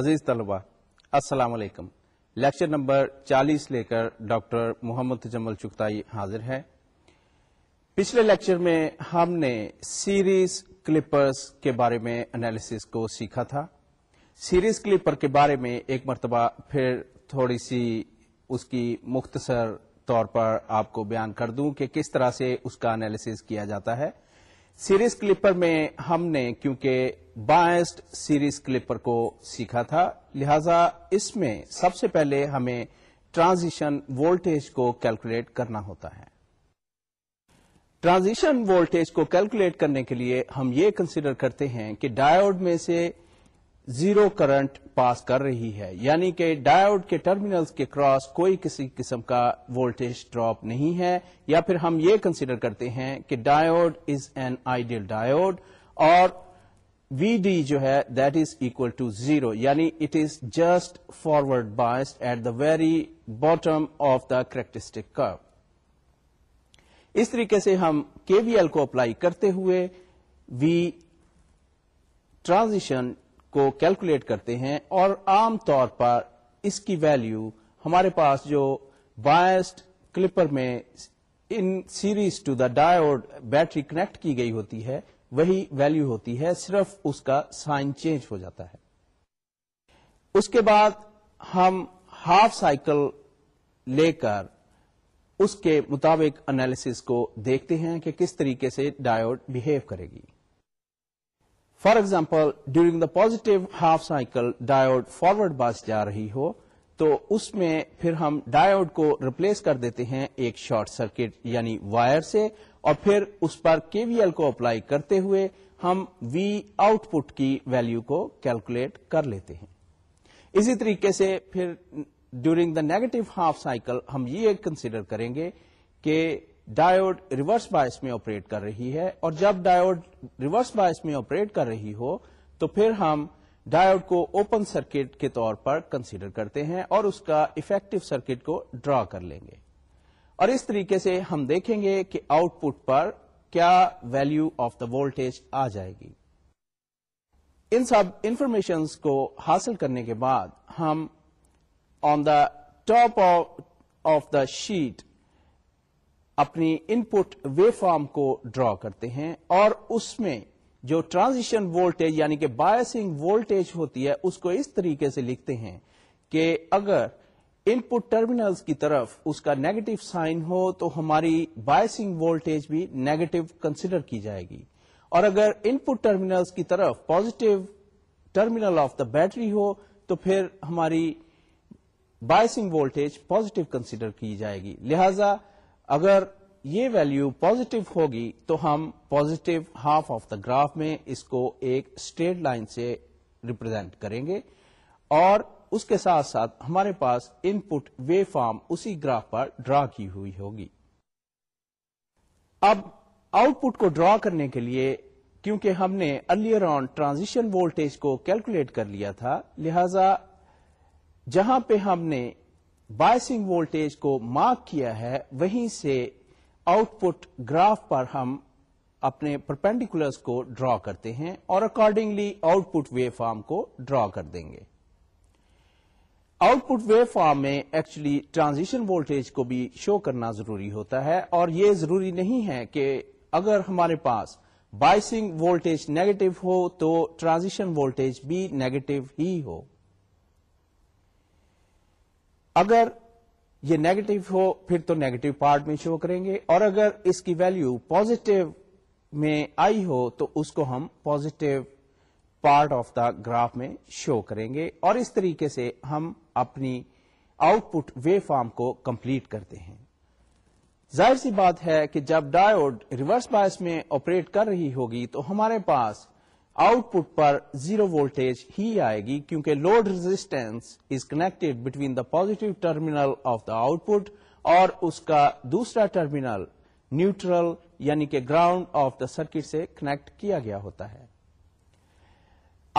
عزیز طلبہ السلام علیکم لیکچر نمبر چالیس لے کر ڈاکٹر محمد تجمل چکتائی حاضر ہے پچھلے لیکچر میں ہم نے سیریز کلپرز کے بارے میں انالیسز کو سیکھا تھا سیریز کلپر کے بارے میں ایک مرتبہ پھر تھوڑی سی اس کی مختصر طور پر آپ کو بیان کر دوں کہ کس طرح سے اس کا انالیسز کیا جاتا ہے سیریز کلپر میں ہم نے کیونکہ بائسڈ سیریز کلپر کو سیکھا تھا لہذا اس میں سب سے پہلے ہمیں ٹرانزیشن وولٹیج کو کیلکولیٹ کرنا ہوتا ہے ٹرانزیشن وولٹیج کو کیلکولیٹ کرنے کے لیے ہم یہ کنسیڈر کرتے ہیں کہ ڈائیوڈ میں سے زیرو کرنٹ پاس کر رہی ہے یعنی کہ ڈائیوڈ کے ٹرمینلز کے کراس کوئی کسی قسم کا وولٹیج ڈراپ نہیں ہے یا پھر ہم یہ کنسیڈر کرتے ہیں کہ diode is an ideal diode اور وی ڈی جو ہے that is equal to zero یعنی it is just forward bias at the very bottom of the characteristic اس طریقے سے ہم کے وی ایل کو اپلائی کرتے ہوئے وی ٹرانزیشن کو کیلکولیٹ کرتے ہیں اور عام طور پر اس کی ویلیو ہمارے پاس جو بائسڈ کلپر میں in series to the diode battery connect کی گئی ہوتی ہے وہی ویلیو ہوتی ہے صرف اس کا سائن چینج ہو جاتا ہے اس کے بعد ہم ہاف سائیکل لے کر اس کے مطابق انالیس کو دیکھتے ہیں کہ کس طریقے سے ڈایوڈ بہیو کرے گی for example during the positive half cycle diode forward bias جا رہی ہو تو اس میں پھر ہم ڈایوڈ کو ریپلیس کر دیتے ہیں ایک شارٹ سرکٹ یعنی وائر سے اور پھر اس پر کے وی ایل کو اپلائی کرتے ہوئے ہم وی آؤٹ پٹ کی ویلو کو کیلکولیٹ کر لیتے ہیں اسی طریقے سے پھر during the negative half cycle ہم یہ کنسیڈر کریں گے کہ ڈایوڈ ریورس بایس میں آپریٹ کر رہی ہے اور جب ڈایوڈ ریورس بایس میں آپریٹ کر رہی ہو تو پھر ہم ڈایوڈ کو اوپن سرکٹ کے طور پر کنسیڈر کرتے ہیں اور اس کا افیکٹو سرکٹ کو ڈرا کر لیں گے اور اس طریقے سے ہم دیکھیں گے کہ آؤٹ پٹ پر کیا ویلو آف دا وولٹ آ جائے گی ان سب انفارمیشن کو حاصل کرنے کے بعد ہم on the top of the sheet اپنی ان پٹ وے فارم کو ڈرا کرتے ہیں اور اس میں جو ٹرانزیشن وولٹیج یعنی کہ بایسنگ وولٹیج ہوتی ہے اس کو اس طریقے سے لکھتے ہیں کہ اگر ان پٹ ٹرمینلس کی طرف اس کا نیگیٹو سائن ہو تو ہماری بایسنگ وولٹیج بھی نیگیٹو کنسیڈر کی جائے گی اور اگر ان پٹ ٹرمینلس کی طرف positive terminal of the battery ہو تو پھر ہماری بایسنگ وولٹیج پازیٹو کنسیڈر کی جائے گی لہذا اگر یہ ویلو پازیٹو ہوگی تو ہم positive half of the graph میں اس کو ایک اسٹریٹ لائن سے ریپرزینٹ کریں گے اور اس کے ساتھ ساتھ ہمارے پاس ان پٹ وے فارم اسی گراف پر ڈرا کی ہوئی ہوگی اب آؤٹ پٹ کو ڈرا کرنے کے لیے کیونکہ ہم نے ارلیئر آن ٹرانزیشن وولٹیج کو کیلکولیٹ کر لیا تھا لہذا جہاں پہ ہم نے بائسنگ وولٹیج کو مارک کیا ہے وہیں سے آؤٹ پٹ گراف پر ہم اپنے پرپینڈیکولرس کو ڈرا کرتے ہیں اور accordingly output waveform کو ڈرا کر دیں گے آؤٹ پٹ ویو فارم میں ایکچولی ٹرانزیشن وولٹیج کو بھی شو کرنا ضروری ہوتا ہے اور یہ ضروری نہیں ہے کہ اگر ہمارے پاس بائسنگ وولٹیج نیگیٹو ہو تو ٹرانزیشن وولٹیج بھی نیگیٹو ہی ہو اگر یہ نیگیٹو ہو پھر تو نیگیٹو پارٹ میں شو کریں گے اور اگر اس کی ویلو پوزیٹو میں آئی ہو تو اس کو ہم positive part of the graph میں شو کریں گے اور اس طریقے سے ہم اپنی آؤٹ پٹ وے فارم کو کمپلیٹ کرتے ہیں ظاہر سی بات ہے کہ جب ڈایوڈ ریورس بایس میں آپریٹ کر رہی ہوگی تو ہمارے پاس آؤٹ پٹ پر زیرو وولٹ ہی آئے گی کیونکہ load resistance is connect between the positive terminal of the output اور اس کا دوسرا ٹرمینل نیوٹرل یعنی کہ گراؤنڈ آف دا سرکٹ سے کنیکٹ کیا گیا ہوتا ہے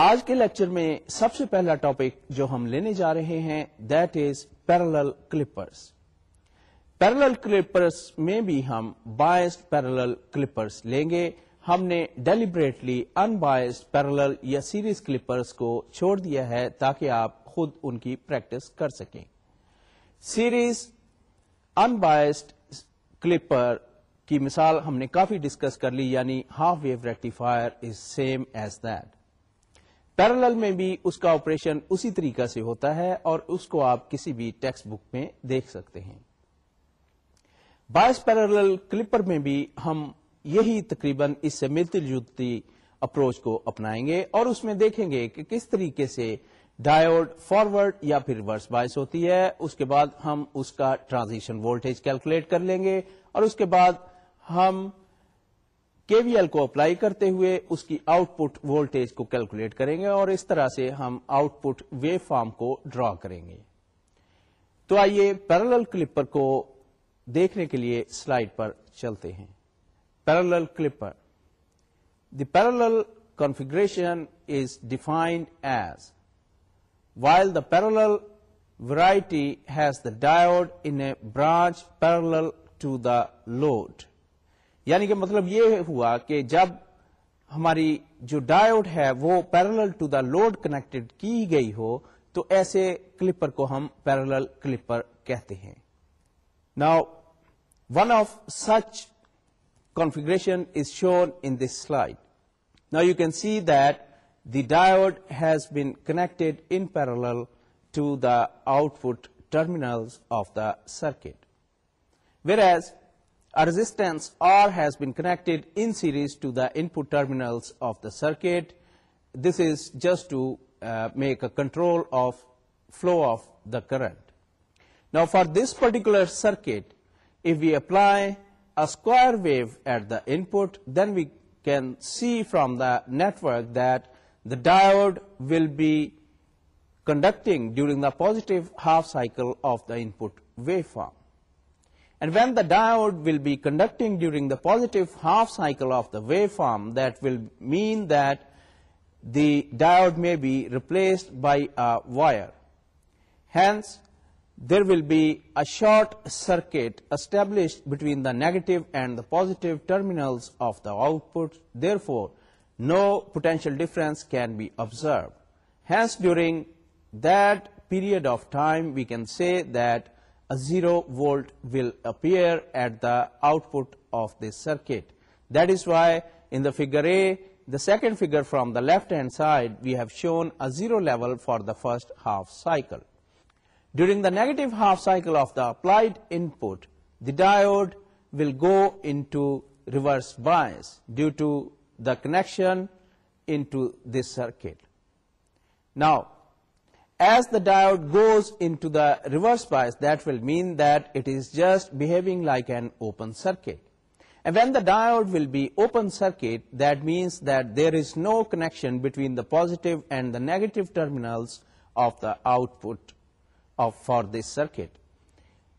آج کے لیکچر میں سب سے پہلا ٹاپک جو ہم لینے جا رہے ہیں that is parallel clippers parallel clippers میں بھی ہم بائس پیرل کلپرس لیں گے ہم نے ڈیلیبریٹلی انبائسڈ پیرل یا سیریز کلپرز کو چھوڑ دیا ہے تاکہ آپ خود ان کی پریکٹس کر سکیں سیریز انبایسڈ کلپر کی مثال ہم نے کافی ڈسکس کر لی یعنی half wave rectifier is same as that parallel میں بھی اس کا آپریشن اسی طریقہ سے ہوتا ہے اور اس کو آپ کسی بھی ٹیکسٹ بک میں دیکھ سکتے ہیں بائس پیرل کلپر میں بھی ہم یہی تقریباً اس سے ملتی جلتی اپروچ کو اپنائیں گے اور اس میں دیکھیں گے کہ کس طریقے سے ڈائیوڈ فارورڈ یا پھر ریورس بائس ہوتی ہے اس کے بعد ہم اس کا ٹرانزیشن وولٹیج کیلکولیٹ کر لیں گے اور اس کے بعد ہم کے وی ایل کو اپلائی کرتے ہوئے اس کی آؤٹ پٹ وولٹیج کو کیلکولیٹ کریں گے اور اس طرح سے ہم آؤٹ پٹ وے فارم کو ڈرا کریں گے تو آئیے پیرل کلپر کو دیکھنے کے لیے سلائڈ پر چلتے ہیں parallel clipper the parallel configuration is defined as while the پیر وائٹی ڈایوڈ انانچ پیرل ٹو دا لوڈ یعنی کہ مطلب یہ ہوا کہ جب ہماری جو ڈایڈ ہے وہ parallel to the load connect کی گئی ہو تو ایسے کلپر کو ہم پیرل کلپر کہتے ہیں نا one of such configuration is shown in this slide. Now you can see that the diode has been connected in parallel to the output terminals of the circuit, whereas a resistance R has been connected in series to the input terminals of the circuit. This is just to uh, make a control of flow of the current. Now for this particular circuit, if we apply a square wave at the input, then we can see from the network that the diode will be conducting during the positive half cycle of the input waveform. And when the diode will be conducting during the positive half cycle of the waveform, that will mean that the diode may be replaced by a wire. Hence, there will be a short circuit established between the negative and the positive terminals of the output. Therefore, no potential difference can be observed. Hence, during that period of time, we can say that a 0 volt will appear at the output of this circuit. That is why in the figure A, the second figure from the left hand side, we have shown a 0 level for the first half cycle. During the negative half cycle of the applied input, the diode will go into reverse bias due to the connection into this circuit. Now, as the diode goes into the reverse bias, that will mean that it is just behaving like an open circuit. And when the diode will be open circuit, that means that there is no connection between the positive and the negative terminals of the output for this circuit.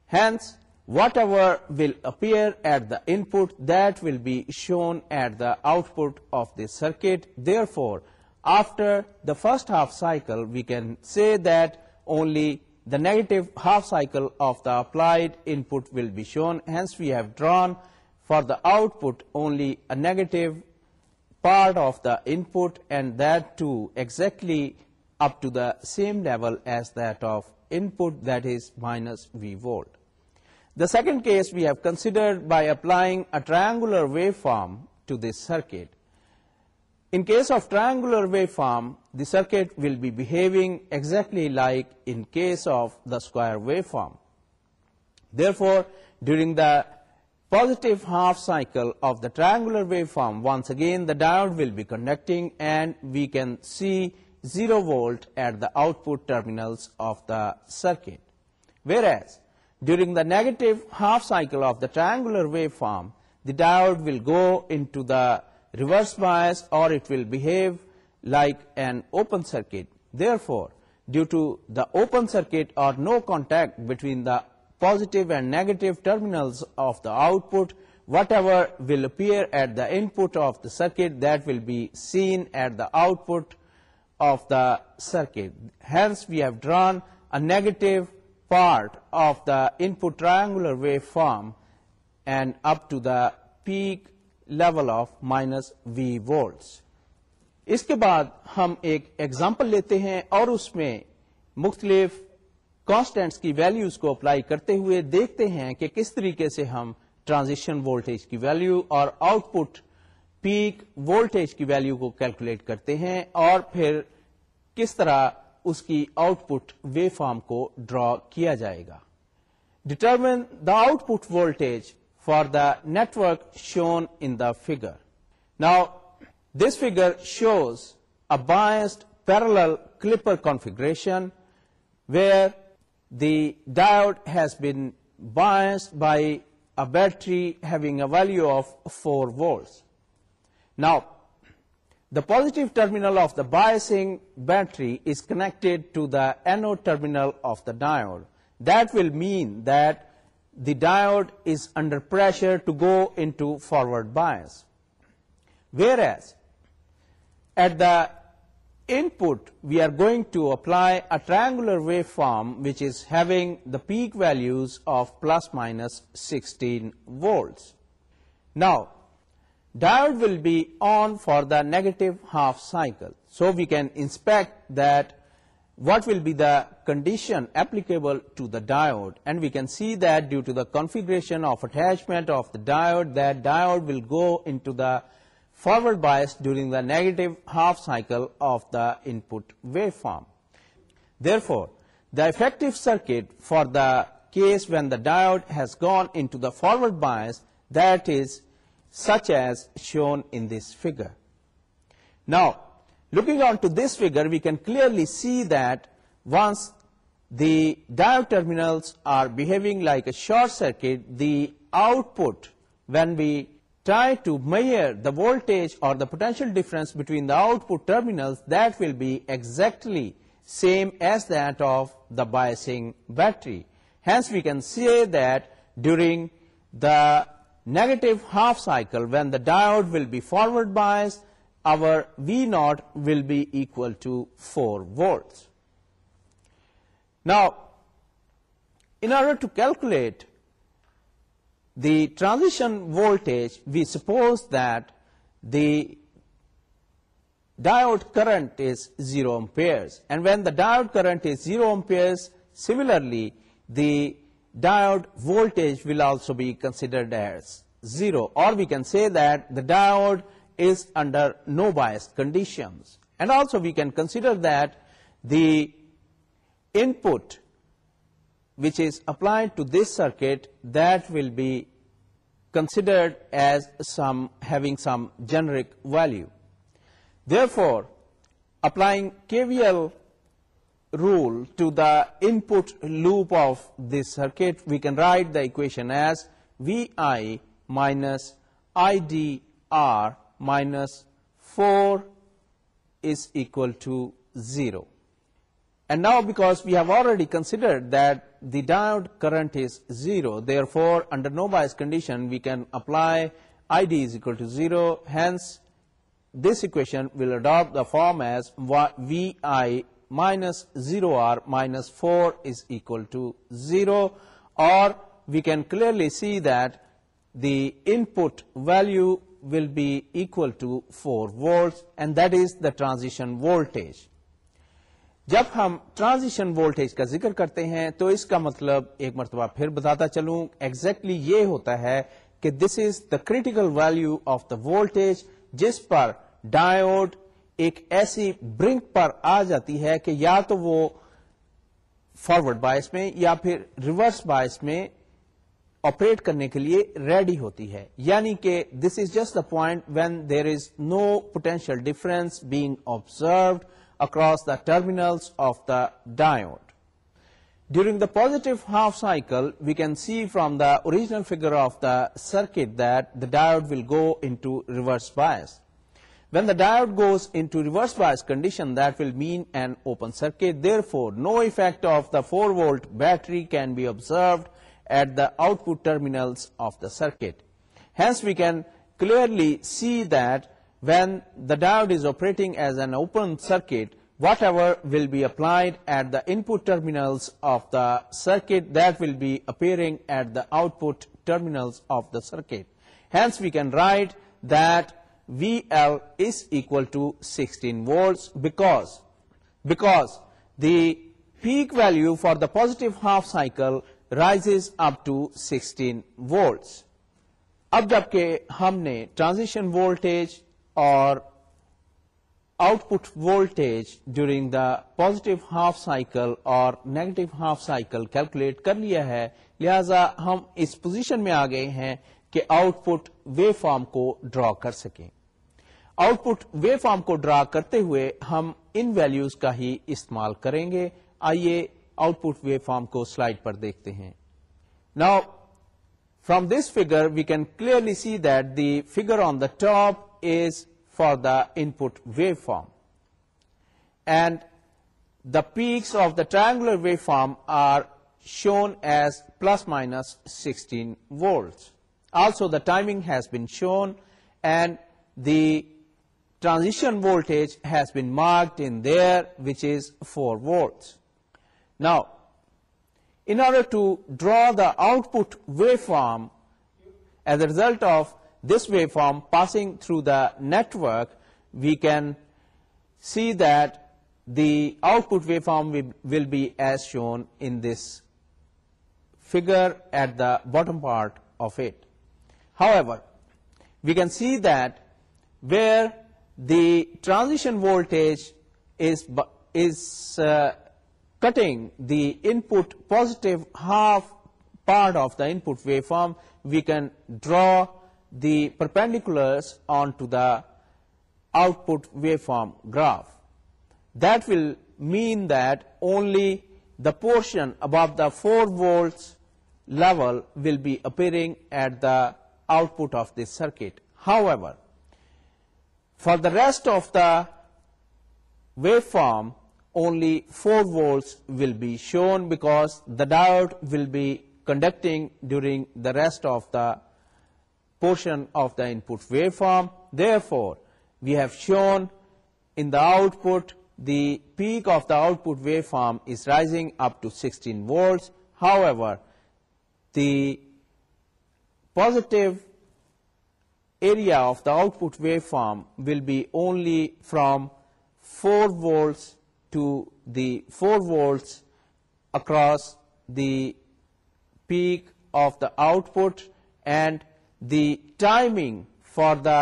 Hence, whatever will appear at the input, that will be shown at the output of the circuit. Therefore, after the first half cycle, we can say that only the negative half cycle of the applied input will be shown. Hence, we have drawn for the output only a negative part of the input, and that too exactly up to the same level as that of input, that is minus V volt. The second case we have considered by applying a triangular waveform to this circuit. In case of triangular waveform, the circuit will be behaving exactly like in case of the square waveform. Therefore, during the positive half cycle of the triangular waveform, once again the diode will be conducting, and we can see 0 volt at the output terminals of the circuit. Whereas, during the negative half cycle of the triangular waveform, the diode will go into the reverse bias, or it will behave like an open circuit. Therefore, due to the open circuit or no contact between the positive and negative terminals of the output, whatever will appear at the input of the circuit, that will be seen at the output of the circuit Hence, we have drawn a negative part of the input triangular waveform and up to the peak level of minus V اس کے بعد ہم ایک example لیتے ہیں اور اس میں مختلف کانسٹینٹس کی ویلیوز کو اپلائی کرتے ہوئے دیکھتے ہیں کہ کس طریقے سے ہم ٹرانزیشن وولٹیج کی ویلیو اور آؤٹ پٹ پیک وولٹیج کی ویلیو کو کیلکولیٹ کرتے ہیں اور پھر کس طرح اس کی آؤٹ پٹ وے فارم کو ڈرا کیا جائے گا determine the output voltage for the network shown in the figure now this figure shows a biased parallel clipper configuration where the diode has been biased by a battery having a value of four volts Now, the positive terminal of the biasing battery is connected to the anode terminal of the diode. That will mean that the diode is under pressure to go into forward bias. Whereas, at the input, we are going to apply a triangular waveform which is having the peak values of plus minus 16 volts. Now, Diode will be on for the negative half cycle. So we can inspect that what will be the condition applicable to the diode, and we can see that due to the configuration of attachment of the diode, that diode will go into the forward bias during the negative half cycle of the input waveform. Therefore, the effective circuit for the case when the diode has gone into the forward bias, that is such as shown in this figure. Now, looking on to this figure, we can clearly see that once the diode terminals are behaving like a short circuit, the output, when we try to measure the voltage or the potential difference between the output terminals, that will be exactly same as that of the biasing battery. Hence, we can say that during the negative half cycle, when the diode will be forward biased, our V0 will be equal to 4 volts. Now, in order to calculate the transition voltage, we suppose that the diode current is 0 amperes. And when the diode current is 0 amperes, similarly, the diode voltage will also be considered as 0, or we can say that the diode is under no biased conditions. And also we can consider that the input which is applied to this circuit, that will be considered as having some generic value. Therefore, applying KVL rule to the input loop of this circuit, we can write the equation as Vi minus IDR minus 4 is equal to 0. And now, because we have already considered that the diode current is 0, therefore, under no bias condition, we can apply ID is equal to 0. Hence, this equation will adopt the form as Vi minus zero are minus four is equal to zero اور we can clearly see that the input value will be equal to four would that is the transition volt جب ہم transition وولٹیج کا ذکر کرتے ہیں تو اس کا مطلب ایک مرتبہ پھر بتاتا چلوں ایگزیکٹلی exactly یہ ہوتا ہے کہ this is the critical value of the voltage جس پر ڈایوڈ ایک ایسی برنک پر آ جاتی ہے کہ یا تو وہ فارورڈ باعث میں یا پھر ریورس باعث میں آپریٹ کرنے کے لیے ریڈی ہوتی ہے یعنی کہ this is just the point when there is no potential difference being observed across the terminals of the diode during the positive half cycle we can see from the original figure of the circuit the diode will go into reverse bias When the diode goes into reverse bias condition, that will mean an open circuit. Therefore, no effect of the 4-volt battery can be observed at the output terminals of the circuit. Hence, we can clearly see that when the diode is operating as an open circuit, whatever will be applied at the input terminals of the circuit, that will be appearing at the output terminals of the circuit. Hence, we can write that V L is equal to sixteen volts because because the value for the positive half cycle rises up to sixteen volts اب جبکہ ہم نے transition voltage اور output voltage during the positive half cycle اور negative half cycle calculate کر لیا ہے لہذا ہم اس پوزیشن میں آ گئے ہیں کہ آؤٹ پٹ وے فارم کو ڈرا کر سکیں آؤٹ پٹ وے فارم کو ڈرا کرتے ہوئے ہم ان ویلوز کا ہی استعمال کریں گے آئیے آؤٹ پٹ وے فارم کو سلائڈ پر دیکھتے ہیں نا from this figure we can clearly see that the figure on the top is for the input waveform and the peaks of the triangular waveform are shown as plus minus sixteen volt also the timing has been shown and the transition voltage has been marked in there, which is 4 volts. Now, in order to draw the output waveform as a result of this waveform passing through the network, we can see that the output waveform will be as shown in this figure at the bottom part of it. However, we can see that where the transition voltage is uh, cutting the input positive half part of the input waveform. We can draw the perpendiculars onto the output waveform graph. That will mean that only the portion above the 4 volts level will be appearing at the output of this circuit. However, for the rest of the waveform, only 4 volts will be shown because the diode will be conducting during the rest of the portion of the input waveform. Therefore, we have shown in the output, the peak of the output waveform is rising up to 16 volts. However, the positive area of the output waveform will be only from 4 volts to the 4 volts across the peak of the output, and the timing for the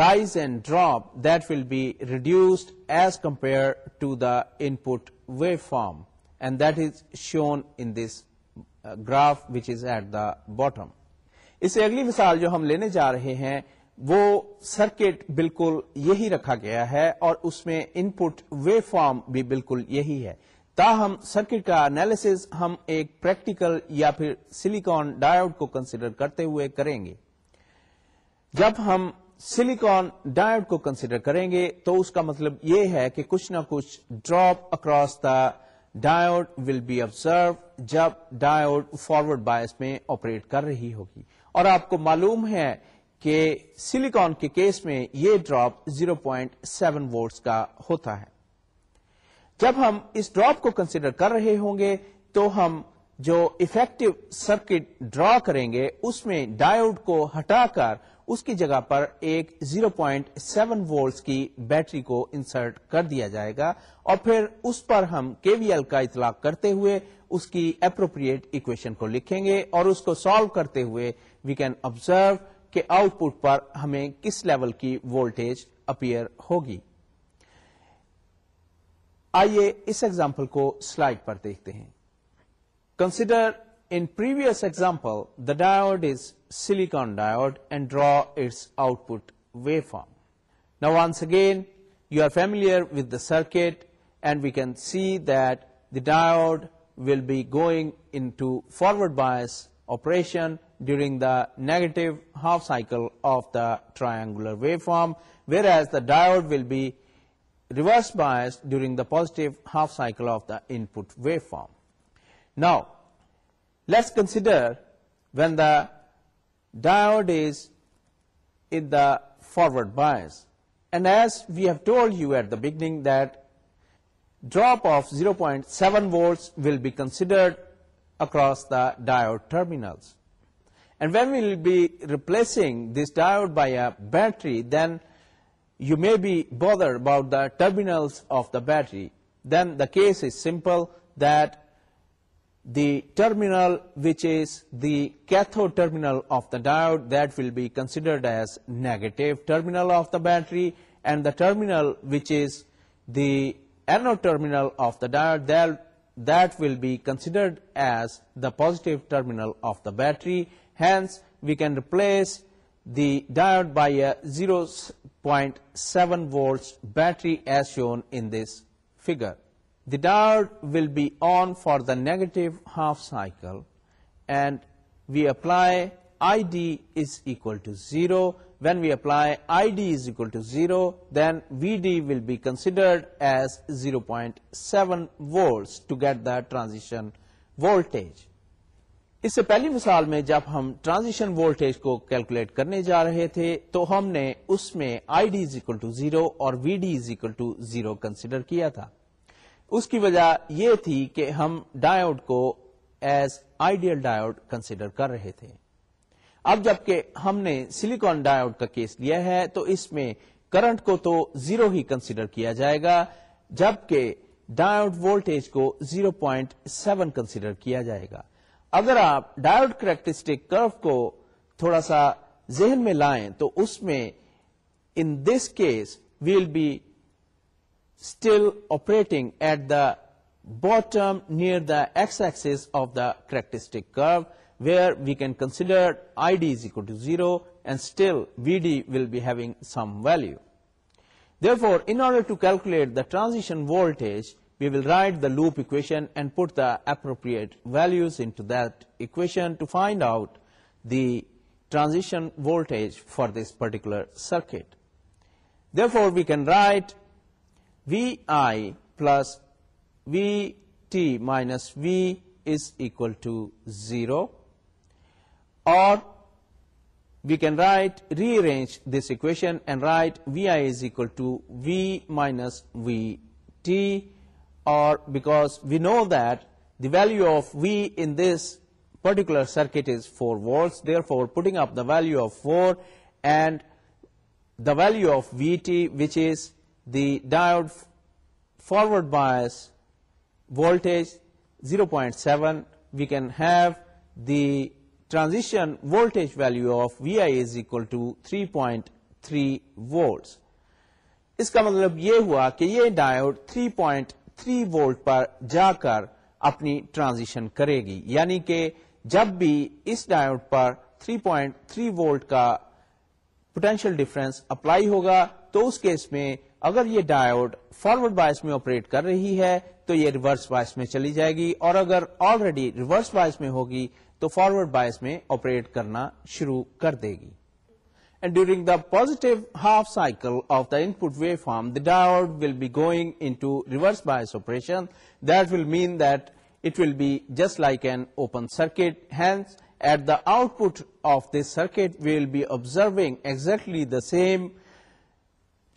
rise and drop that will be reduced as compared to the input waveform, and that is shown in this uh, graph which is at the bottom. اس سے اگلی مثال جو ہم لینے جا رہے ہیں وہ سرکٹ بالکل یہی رکھا گیا ہے اور اس میں ان پٹ وے فارم بھی بالکل یہی ہے تاہم سرکٹ کا انالیس ہم ایک پریکٹیکل یا پھر سلیکون ڈایوڈ کو کنسیڈر کرتے ہوئے کریں گے جب ہم سلیکون ڈائیوڈ کو کنسیڈر کریں گے تو اس کا مطلب یہ ہے کہ کچھ نہ کچھ drop across the diode will be observe جب ڈایوڈ فارورڈ بایس میں آپریٹ کر رہی ہوگی اور آپ کو معلوم ہے کہ سلیکون کے کیس میں یہ ڈراپ 0.7 پوائنٹ وولٹس کا ہوتا ہے جب ہم اس ڈراپ کو کنسیڈر کر رہے ہوں گے تو ہم جو افیکٹو سرکٹ ڈرا کریں گے اس میں ڈائیوڈ کو ہٹا کر اس کی جگہ پر ایک 0.7 پوائنٹ وولٹس کی بیٹری کو انسرٹ کر دیا جائے گا اور پھر اس پر ہم کے وی ایل کا اطلاق کرتے ہوئے اس کی اپروپریٹ اکویشن کو لکھیں گے اور اس کو سالو کرتے ہوئے وی کین آبزرو کہ آؤٹ پٹ پر ہمیں کس لیول کی وولٹیج اپیئر ہوگی آئیے اس ایگزامپل کو سلائڈ پر دیکھتے ہیں consider in previous example the diode is silicon diode and draw its output waveform now once again you are familiar with the circuit and we can see that the diode will be going into forward operation operation during the negative half cycle of the triangular waveform, whereas the diode will be reverse biased during the positive half cycle of the input waveform. Now, let's consider when the diode is in the forward bias. And as we have told you at the beginning that drop of 0.7 volts will be considered across the diode terminals. And when we will be replacing this diode by a battery, then you may be bothered about the terminals of the battery. Then the case is simple, that the terminal which is the cathode terminal of the diode, that will be considered as negative terminal of the battery, and the terminal which is the anode terminal of the diode, that will be considered as the positive terminal of the battery, Hence, we can replace the diode by a 0.7 volts battery as shown in this figure. The diode will be on for the negative half cycle, and we apply ID is equal to 0. When we apply ID is equal to 0, then VD will be considered as 0.7 volts to get the transition voltage. اس سے پہلی مثال میں جب ہم transition voltage کو calculate کرنے جا رہے تھے تو ہم نے اس میں I D deal to zero اور V D equal to zero consider کیا تھا اس کی وجہ یہ تھی کہ ہم کو ایز آئیڈیل ڈایوڈ کنسیڈر کر رہے تھے اب جبکہ ہم نے سلیکون ڈایوڈ کا کیس لیا ہے تو اس میں کرنٹ کو تو زیرو ہی کنسیڈر کیا جائے گا جبکہ ڈایوڈ وولٹیج کو زیرو پوائنٹ سیون کنسیڈر کیا جائے گا اگر آپ ڈائیوڈ کریکٹرسٹک کرو کو تھوڑا سا ذہن میں لائیں تو اس میں in this case well be still operating at the bottom near the axis of the characteristic curve where we can consider I D is equal to zero and still V D will be having some value therefore order to calculate the transition voltage We will write the loop equation and put the appropriate values into that equation to find out the transition voltage for this particular circuit. Therefore, we can write VI plus VT minus V is equal to 0, or we can rearrange this equation and write VI is equal to V minus VT because we know that the value of V in this particular circuit is four volts therefore putting up the value of four and the value of V T which is the diode forward bias volt zero point seven we can have the transition voltage value of V I is equal to three point three volts اس کا مطلب یہ ہوا کہ یہ diode three point three volt پر جا کر اپنی ٹرانزیشن کرے گی یعنی کہ جب بھی اس ڈائیوڈ پر 3.3 پوائنٹ وولٹ کا پوٹینشیل ڈفرینس اپلائی ہوگا تو اس کیس میں اگر یہ ڈائیوڈ فارورڈ وائس میں آپریٹ کر رہی ہے تو یہ ریورس وائس میں چلی جائے گی اور اگر آلریڈی ریورس وائس میں ہوگی تو فارورڈ وائس میں آپریٹ کرنا شروع کر دے گی And during the positive half cycle of the input waveform, the diode will be going into reverse bias operation. That will mean that it will be just like an open circuit. Hence, at the output of this circuit, we will be observing exactly the same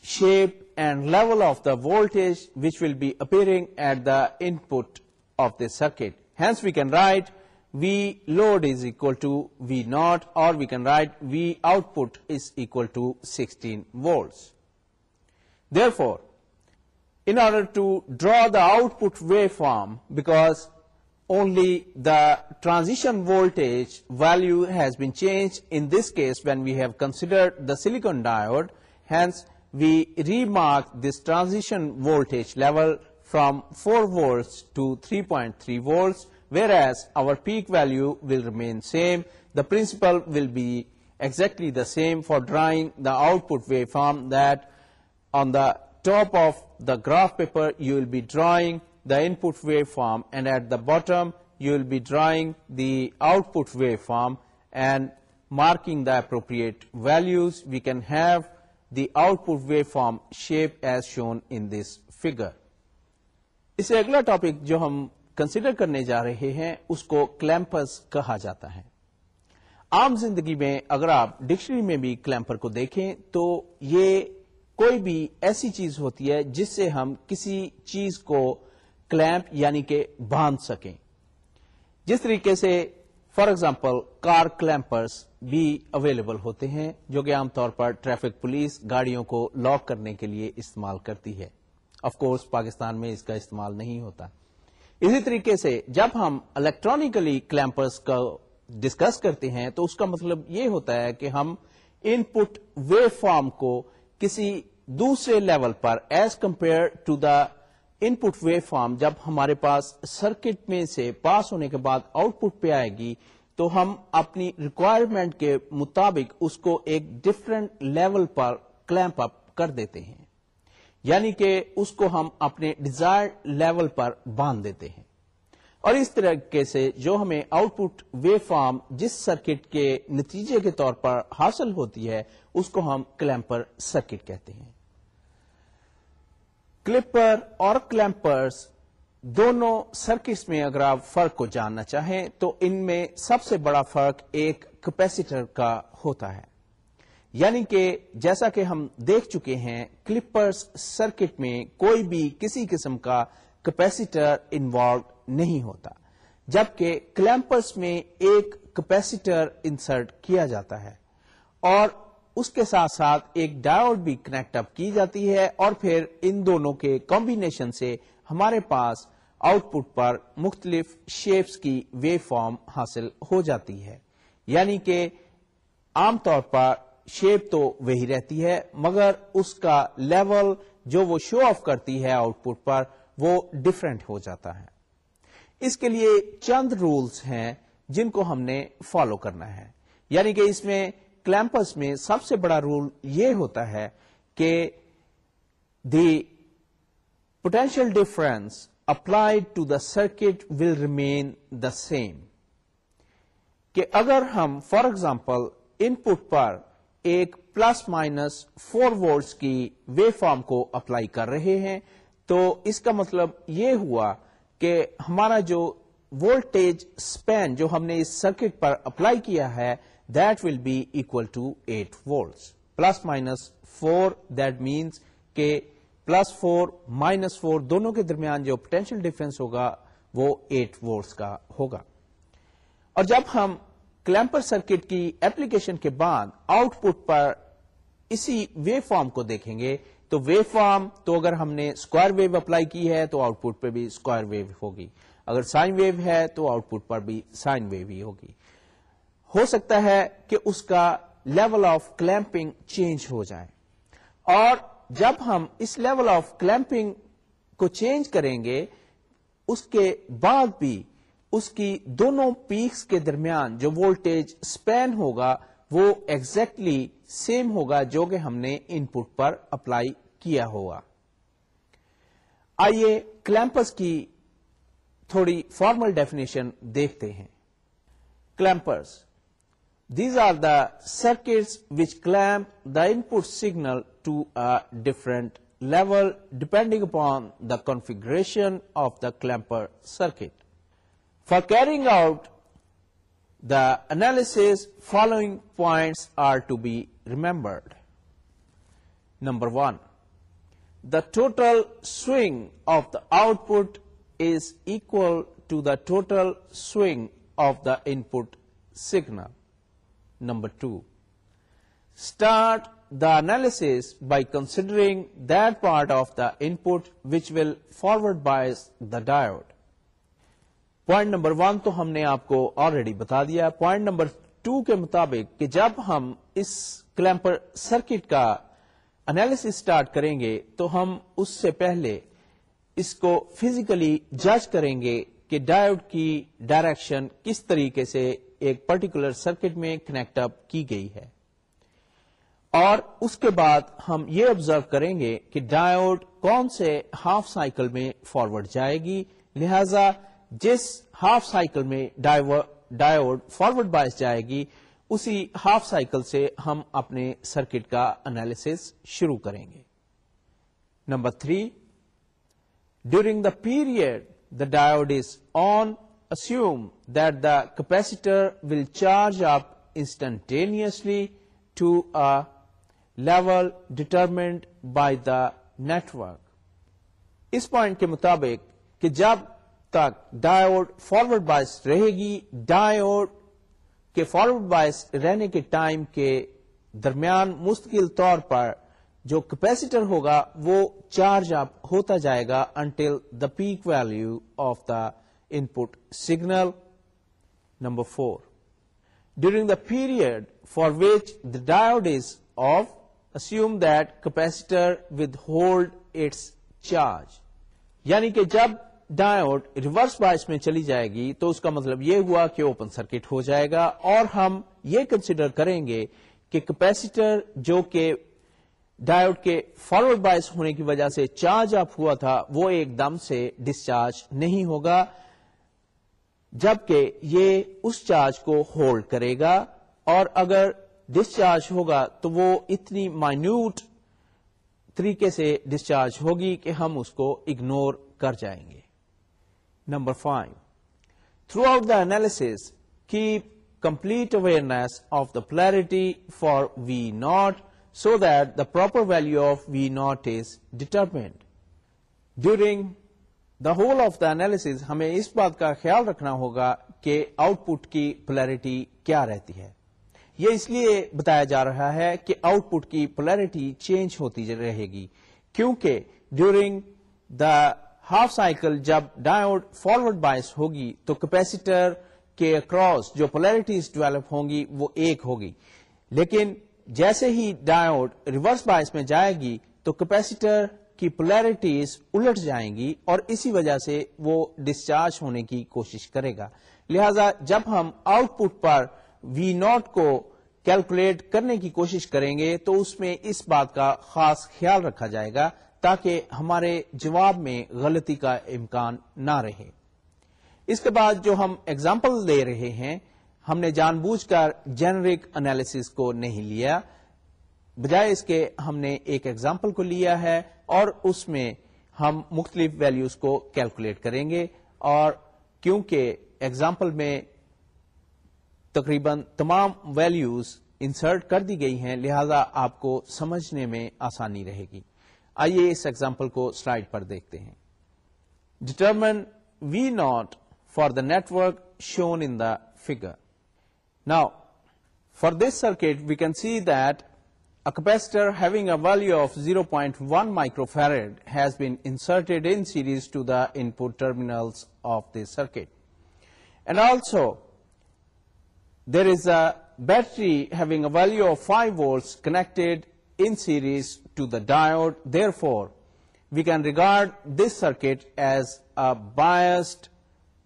shape and level of the voltage which will be appearing at the input of this circuit. Hence, we can write V load is equal to V naught, or we can write V output is equal to 16 volts. Therefore, in order to draw the output waveform, because only the transition voltage value has been changed in this case when we have considered the silicon diode, hence we remark this transition voltage level from 4 volts to 3.3 volts whereas our peak value will remain same the principle will be exactly the same for drawing the output waveform then the top of the graph paper you will be drawing the input waveform and at the bottom you will be drawing the output waveform and marking the appropriate values we can have the output waveform shape as shown in this figure اس اگلا topic جو ہم consider کرنے جا رہے ہیں اس کو کلیمپرز کہا جاتا ہے عام زندگی میں اگر آپ ڈکشنری میں بھی کلیمپر کو دیکھیں تو یہ کوئی بھی ایسی چیز ہوتی ہے جس سے ہم کسی چیز کو کلیمپ یعنی کہ باندھ سکیں جس طریقے سے فار ایگزامپل کار کلیمپرس بھی اویلیبل ہوتے ہیں جو کہ عام طور پر ٹریفک پولیس گاڑیوں کو لاک کرنے کے لیے استعمال کرتی ہے آف کورس پاکستان میں اس کا استعمال نہیں ہوتا اسی طریقے سے جب ہم الیکٹرانکلی کلیمپرس کا ڈسکس کرتے ہیں تو اس کا مطلب یہ ہوتا ہے کہ ہم ان پٹ ویو فارم کو کسی دوسرے لیول پر as compare to the input waveform جب ہمارے پاس سرکٹ میں سے پاس ہونے کے بعد آؤٹ پٹ پہ آئے گی تو ہم اپنی ریکوائرمنٹ کے مطابق اس کو ایک ڈفرنٹ لیول پر کلیمپ اپ کر دیتے ہیں یعنی کہ اس کو ہم اپنے ڈیزائر لیول پر باندھ دیتے ہیں اور اس طریقے سے جو ہمیں آؤٹ پٹ وے فارم جس سرکٹ کے نتیجے کے طور پر حاصل ہوتی ہے اس کو ہم کلیمپر سرکٹ کہتے ہیں کلپر اور کلیمپرز دونوں سرکٹس میں اگر آپ فرق کو جاننا چاہیں تو ان میں سب سے بڑا فرق ایک کیپیسیٹر کا ہوتا ہے یعنی کہ جیسا کہ ہم دیکھ چکے ہیں سرکٹ میں کوئی بھی کسی قسم کا کیپیسیٹر انوالو نہیں ہوتا جبکہ کلیمپرس میں ایک کیپیسیٹر انسرٹ کیا جاتا ہے اور اس کے ساتھ ساتھ ایک ڈائیوڈ بھی کنیکٹ اپ کی جاتی ہے اور پھر ان دونوں کے کمبینیشن سے ہمارے پاس آؤٹ پٹ پر مختلف شیپس کی ویو فارم حاصل ہو جاتی ہے یعنی کہ عام طور پر شیپ تو وہی رہتی ہے مگر اس کا لیول جو وہ شو آف کرتی ہے آؤٹ پٹ پر وہ ڈفرینٹ ہو جاتا ہے اس کے لیے چند رولز ہیں جن کو ہم نے فالو کرنا ہے یعنی کہ اس میں کلیمپس میں سب سے بڑا رول یہ ہوتا ہے کہ the potential difference applied to the circuit will remain the same کہ اگر ہم فار ایگزامپل ان پٹ پر ایک پلس مائنس فور وولٹس کی وے فارم کو اپلائی کر رہے ہیں تو اس کا مطلب یہ ہوا کہ ہمارا جو وولٹیج اسپین جو ہم نے اس سرکٹ پر اپلائی کیا ہے that will be equal to eight volts plus minus four that means کے پلس فور مائنس فور دونوں کے درمیان جو پوٹینشیل ڈفرینس ہوگا وہ ایٹ وولٹس کا ہوگا اور جب ہم کلیمپر سرکٹ کی اپلیکیشن کے بعد آؤٹ پٹ پر اسی وے فارم کو دیکھیں گے تو وے فارم تو اگر ہم نے اسکوائر ویو اپلائی کی ہے تو آؤٹ پٹ پہ بھی اسکوائر ویو ہوگی اگر سائن ویو ہے تو آؤٹ پٹ پر بھی سائن ویو ہی ہوگی ہو سکتا ہے کہ اس کا لیول آف کلیمپنگ چینج ہو جائے اور جب ہم اس لیول آف کلیمپنگ کو چینج کریں گے اس کے بعد بھی اس کی دونوں پیکس کے درمیان جو وولٹیج سپین ہوگا وہ ایگزیکٹلی سیم ہوگا جو کہ ہم نے ان پٹ پر اپلائی کیا ہوگا آئیے کلیمپس کی تھوڑی فارمل ڈیفینیشن دیکھتے ہیں clampers these are the circuits which clamp the input signal to a different level depending upon the configuration of the clamper circuit For carrying out the analysis, following points are to be remembered. Number 1, the total swing of the output is equal to the total swing of the input signal. Number 2, start the analysis by considering that part of the input which will forward bias the diode. Point number one تو ہم نے آپ کو already بتا دیا point number two کے مطابق کہ جب ہم اس کلیمپر سرکٹ کا اسٹارٹ کریں گے تو ہم اس سے پہلے اس کو فزیکلی جج کریں گے کہ ڈائیوڈ کی ڈائریکشن کس طریقے سے ایک پرٹیکولر سرکٹ میں کنیکٹ اپ کی گئی ہے اور اس کے بعد ہم یہ آبزرو کریں گے کہ ڈائیوڈ کون سے ہاف سائیکل میں فارورڈ جائے گی لہذا جس ہاف سائیکل میں ڈائیوڈ فارورڈ باعث جائے گی اسی ہاف سائیکل سے ہم اپنے سرکٹ کا انالیس شروع کریں گے number three during the period the diode is on assume that the capacitor will charge up instantaneously to a level determined by the network اس پوائنٹ کے مطابق کہ جب تک ڈایوڈ فارورڈ بائس رہے گی ڈایوڈ کے فارورڈ بائس رہنے کے ٹائم کے درمیان مستقل طور پر جو کیپیسیٹر ہوگا وہ چارج اپ ہوتا جائے گا until the peak value of the input signal number four during the period for which the is off that capacitor will hold its charge یعنی کہ جب ڈائیوڈ ریورس بائس میں چلی جائے گی تو اس کا مطلب یہ ہوا کہ اوپن سرکٹ ہو جائے گا اور ہم یہ کنسیڈر کریں گے کہ کیپیسیٹر جو کہ ڈائیوڈ کے فارورڈ بائس ہونے کی وجہ سے چارج اپ ہوا تھا وہ ایک دم سے ڈسچارج نہیں ہوگا جبکہ یہ اس چارج کو ہولڈ کرے گا اور اگر ڈسچارج ہوگا تو وہ اتنی مائنوٹ طریقے سے ڈسچارج ہوگی کہ ہم اس کو اگنور کر جائیں گے number five throughout the analysis keep complete awareness of the polarity for V not so that the proper value of V not is during the whole of the analysis ہمیں اس بات کا خیال رکھنا ہوگا کہ آؤٹ پٹ کی polarity کیا رہتی ہے یہ اس لیے بتایا جا رہا ہے کہ آؤٹ پٹ کی پلیئرٹی چینج ہوتی رہے گی کیونکہ ڈیورنگ دا ہاف سائیکل جب ڈائیوڈ فارورڈ بائس ہوگی تو کیپیسیٹر کے اکراس جو پولیرٹیز ڈیولپ ہوں گی وہ ایک ہوگی لیکن جیسے ہی ڈائیوڈ ریورس بائس میں جائے گی تو کیپیسیٹر کی پولیرٹیز الٹ جائیں گی اور اسی وجہ سے وہ ڈسچارج ہونے کی کوشش کرے گا لہذا جب ہم آؤٹ پٹ پر وی ناٹ کو کیلکولیٹ کرنے کی کوشش کریں گے تو اس میں اس بات کا خاص خیال رکھا جائے گا تاکہ ہمارے جواب میں غلطی کا امکان نہ رہے اس کے بعد جو ہم ایگزامپل دے رہے ہیں ہم نے جان بوجھ کر جینرک انالیس کو نہیں لیا بجائے اس کے ہم نے ایک ایگزامپل کو لیا ہے اور اس میں ہم مختلف ویلیوز کو کیلکولیٹ کریں گے اور کیونکہ ایگزامپل میں تقریباً تمام ویلیوز انسرٹ کر دی گئی ہیں لہذا آپ کو سمجھنے میں آسانی رہے گی آئیے اس ایگزامپل کو سلائڈ پر دیکھتے ہیں determine V not for the network shown in figure now for this circuit we can see that capacitor having a value of zero point one micro farad has been inserted in series to the input terminal of this circuit and also there is a battery having a value of five volts connected in series to the diode. Therefore, we can regard this circuit as a biased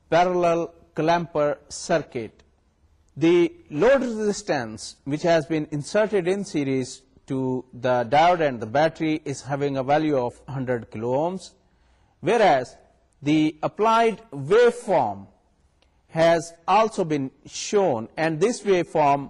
parallel clamper circuit. The load resistance which has been inserted in series to the diode and the battery is having a value of 100 kilo ohms, whereas the applied waveform has also been shown, and this waveform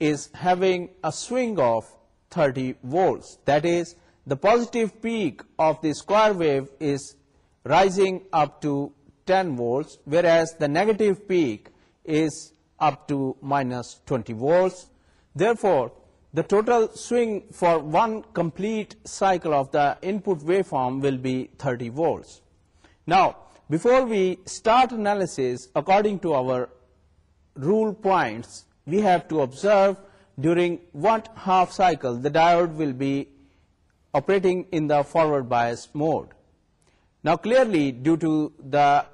is having a swing of 30 volts. That is, the positive peak of the square wave is rising up to 10 volts, whereas the negative peak is up to minus 20 volts. Therefore, the total swing for one complete cycle of the input waveform will be 30 volts. Now, before we start analysis according to our rule points, we have to observe during one half cycle, the diode will be operating in the forward bias mode. Now clearly, due to the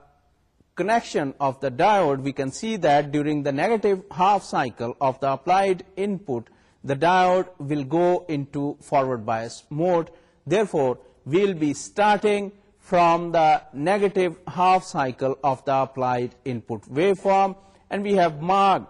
connection of the diode, we can see that during the negative half cycle of the applied input, the diode will go into forward bias mode. Therefore, we will be starting from the negative half cycle of the applied input waveform, and we have marked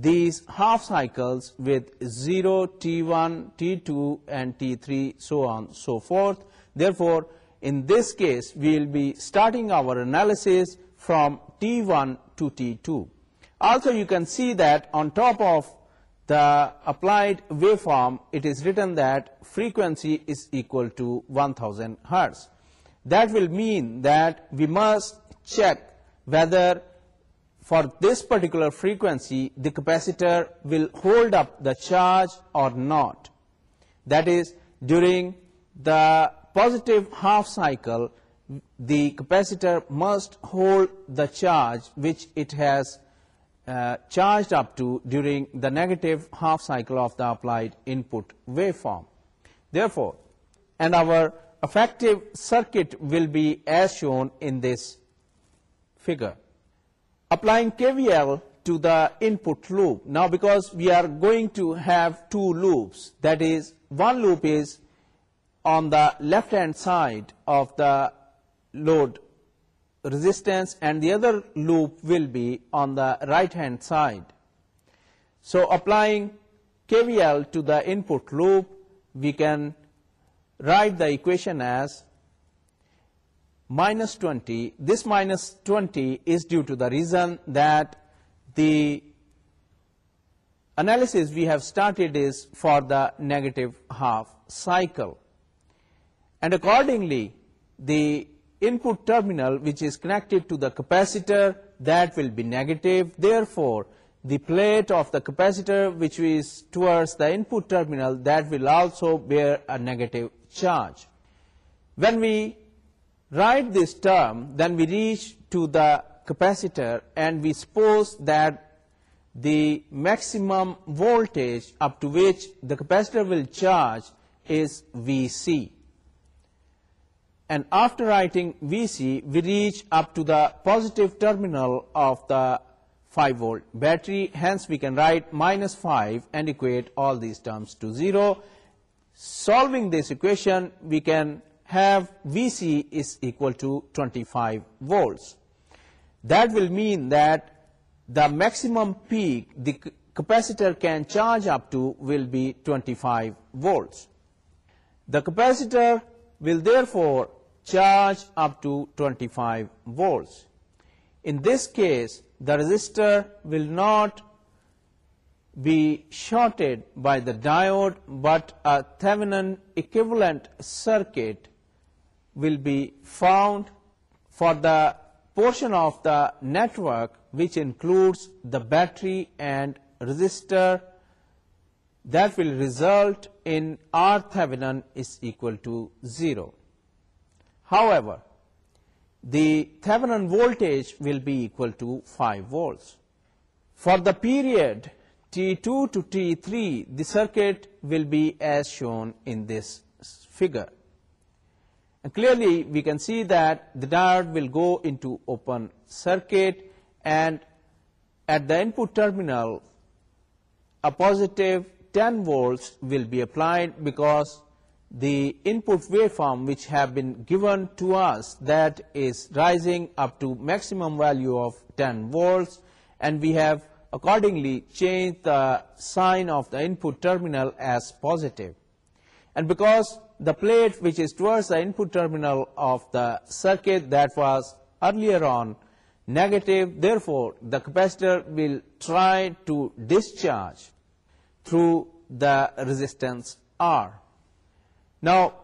these half cycles with 0, T1, T2, and T3, so on, so forth. Therefore, in this case, we will be starting our analysis from T1 to T2. Also, you can see that on top of the applied waveform, it is written that frequency is equal to 1000 Hz. That will mean that we must check whether for this particular frequency, the capacitor will hold up the charge or not. That is, during the positive half cycle, the capacitor must hold the charge which it has uh, charged up to during the negative half cycle of the applied input waveform. Therefore, and our effective circuit will be as shown in this figure applying KVL to the input loop. Now, because we are going to have two loops, that is, one loop is on the left hand side of the load resistance and the other loop will be on the right hand side. So, applying KVL to the input loop, we can write the equation as minus 20. This minus 20 is due to the reason that the analysis we have started is for the negative half cycle. And accordingly, the input terminal which is connected to the capacitor, that will be negative. Therefore, the plate of the capacitor which is towards the input terminal, that will also bear a negative charge. When we write this term, then we reach to the capacitor and we suppose that the maximum voltage up to which the capacitor will charge is Vc. And after writing Vc, we reach up to the positive terminal of the 5-volt battery. Hence, we can write minus 5 and equate all these terms to 0. Solving this equation, we can have VC is equal to 25 volts. That will mean that the maximum peak the capacitor can charge up to will be 25 volts. The capacitor will therefore charge up to 25 volts. In this case, the resistor will not be shorted by the diode, but a Thevenin equivalent circuit will be found for the portion of the network which includes the battery and resistor, that will result in R Thevenin is equal to 0. However, the Thevenin voltage will be equal to 5 volts. For the period T2 to T3, the circuit will be as shown in this figure. And clearly, we can see that the diode will go into open circuit, and at the input terminal, a positive 10 volts will be applied, because the input waveform which have been given to us, that is rising up to maximum value of 10 volts, and we have accordingly changed the sign of the input terminal as positive. And because the plate which is towards the input terminal of the circuit that was earlier on negative. Therefore, the capacitor will try to discharge through the resistance R. Now,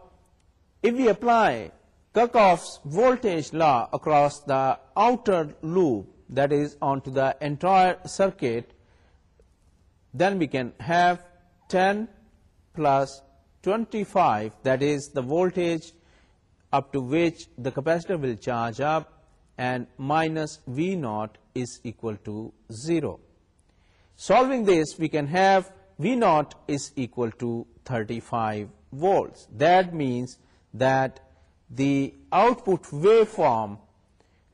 if we apply Kirchhoff's voltage law across the outer loop, that is onto the entire circuit, then we can have 10 plus 25, that is the voltage up to which the capacitor will charge up, and minus V naught is equal to 0. Solving this, we can have V naught is equal to 35 volts. That means that the output waveform